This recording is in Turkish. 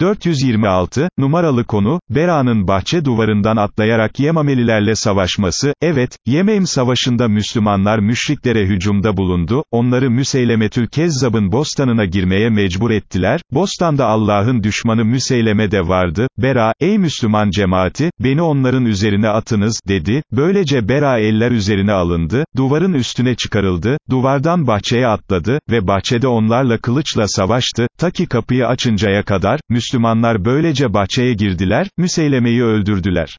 426, numaralı konu, Bera'nın bahçe duvarından atlayarak Yemamelilerle savaşması, evet, Yemem savaşında Müslümanlar müşriklere hücumda bulundu, onları Müseylemetül Kezzab'ın bostanına girmeye mecbur ettiler, bostanda Allah'ın düşmanı Müseyleme de vardı, Bera, ey Müslüman cemaati, beni onların üzerine atınız, dedi, böylece Bera eller üzerine alındı, duvarın üstüne çıkarıldı, duvardan bahçeye atladı, ve bahçede onlarla kılıçla savaştı, ta ki kapıyı açıncaya kadar, Müslümanlar böylece bahçeye girdiler, Müseyleme'yi öldürdüler.